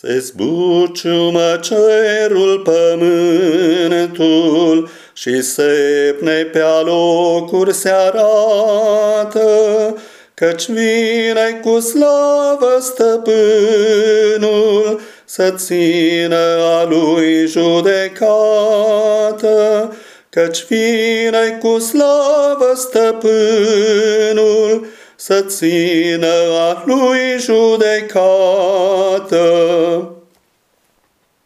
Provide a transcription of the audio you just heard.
Se zbuciumă cerul pământul și sepne pe alocuri se arată, căci vine cu slavă stăpânul să țină a lui judecată, căci vine cu slavă stăpânul să țină a lui judecată.